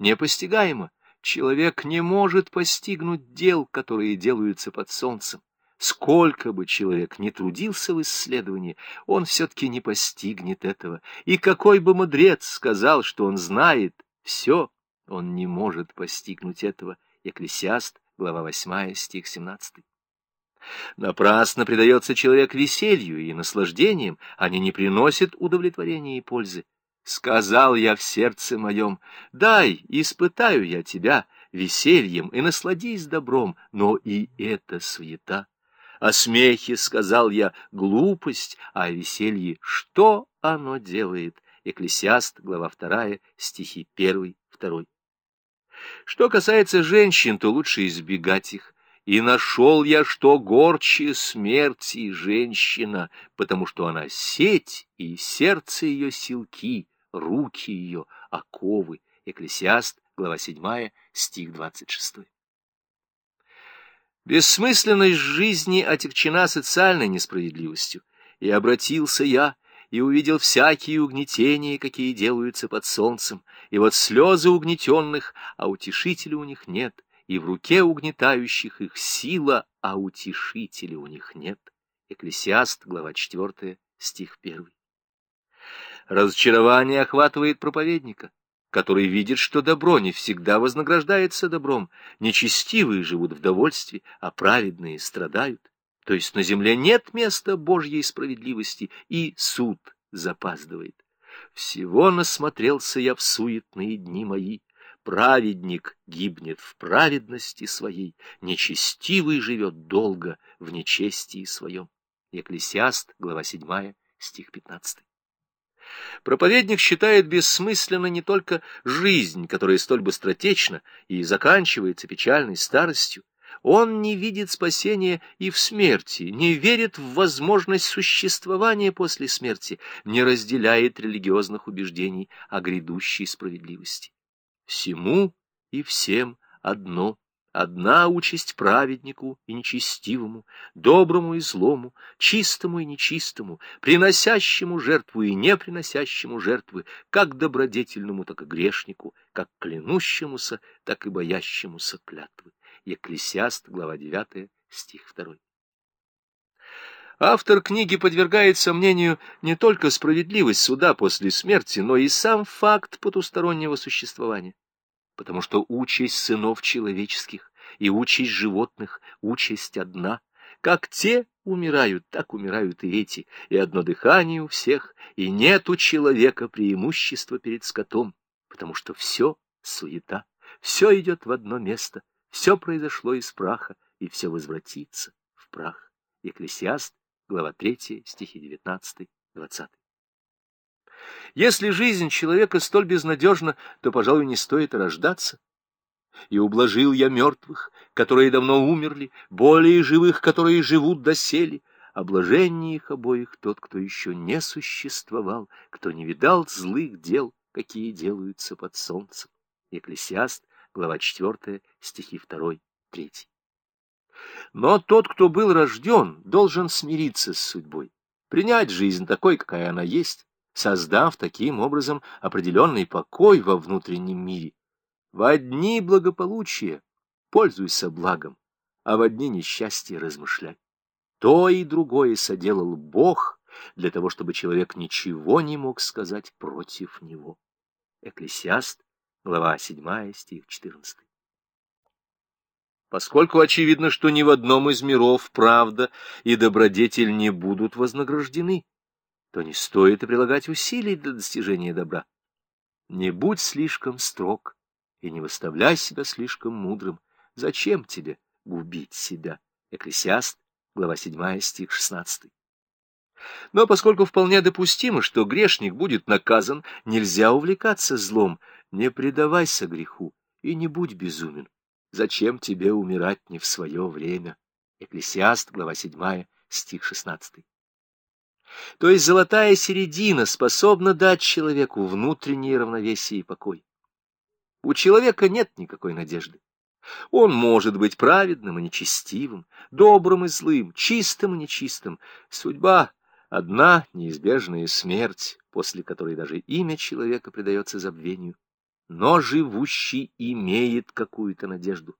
непостигаема. Человек не может постигнуть дел, которые делаются под солнцем. Сколько бы человек ни трудился в исследовании, он все-таки не постигнет этого. И какой бы мудрец сказал, что он знает все, он не может постигнуть этого. Екклесиаст, глава 8, стих 17. Напрасно предается человек веселью и наслаждениям, они не приносят удовлетворения и пользы. Сказал я в сердце моем, дай, испытаю я тебя весельем и насладись добром, но и это суета. О смехе сказал я глупость, а о веселье что оно делает? Экклесиаст, глава 2, стихи 1, 2. Что касается женщин, то лучше избегать их. И нашел я, что горче смерти женщина, потому что она сеть, и сердце ее силки, руки ее оковы. Экклесиаст, глава 7, стих 26. Бессмысленность жизни отягчена социальной несправедливостью, и обратился я, и увидел всякие угнетения, какие делаются под солнцем, и вот слезы угнетенных, а утешителя у них нет, и в руке угнетающих их сила, а утешителя у них нет. Экклесиаст, глава 4, стих 1. Разочарование охватывает проповедника который видит, что добро не всегда вознаграждается добром, нечестивые живут в довольстве, а праведные страдают. То есть на земле нет места Божьей справедливости, и суд запаздывает. Всего насмотрелся я в суетные дни мои. Праведник гибнет в праведности своей, нечестивый живет долго в нечестии своем. Екклесиаст, глава 7, стих 15. Проповедник считает бессмысленно не только жизнь, которая столь быстротечна и заканчивается печальной старостью, он не видит спасения и в смерти, не верит в возможность существования после смерти, не разделяет религиозных убеждений о грядущей справедливости. Всему и всем одно Одна участь праведнику и нечестивому, доброму и злому, чистому и нечистому, приносящему жертву и не приносящему жертвы, как добродетельному, так и грешнику, как клянущемуся, так и боящемуся клятвы. Екклесиаст, глава 9, стих 2. Автор книги подвергает сомнению не только справедливость суда после смерти, но и сам факт потустороннего существования потому что участь сынов человеческих и участь животных — участь одна. Как те умирают, так умирают и эти, и одно дыхание у всех, и нет у человека преимущества перед скотом, потому что все суета, все идет в одно место, все произошло из праха, и все возвратится в прах. Екклесиаст, глава 3, стихи 19-20. Если жизнь человека столь безнадежна, то, пожалуй, не стоит рождаться. И ублажил я мертвых, которые давно умерли, более живых, которые живут доселе. О блажении их обоих тот, кто еще не существовал, кто не видал злых дел, какие делаются под солнцем. Екклесиаст, глава 4, стихи 2, 3. Но тот, кто был рожден, должен смириться с судьбой, принять жизнь такой, какая она есть, создав таким образом определенный покой во внутреннем мире. В одни благополучия пользуйся благом, а в одни несчастья размышляй. То и другое соделал Бог для того, чтобы человек ничего не мог сказать против него. Экклесиаст, глава 7, стих 14. Поскольку очевидно, что ни в одном из миров правда и добродетель не будут вознаграждены, то не стоит и прилагать усилий для достижения добра. Не будь слишком строг и не выставляй себя слишком мудрым. Зачем тебе губить себя? Экклесиаст, глава 7, стих 16. Но поскольку вполне допустимо, что грешник будет наказан, нельзя увлекаться злом, не предавайся греху и не будь безумен. Зачем тебе умирать не в свое время? Экклесиаст, глава 7, стих 16. То есть золотая середина способна дать человеку внутреннее равновесие и покой. У человека нет никакой надежды. Он может быть праведным и нечестивым, добрым и злым, чистым и нечистым. Судьба — одна неизбежная смерть, после которой даже имя человека предается забвению. но живущий имеет какую-то надежду.